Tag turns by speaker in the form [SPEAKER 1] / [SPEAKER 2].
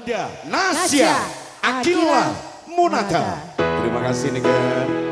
[SPEAKER 1] Nadia, Nasya Akila Munata. Terima kasih Negara.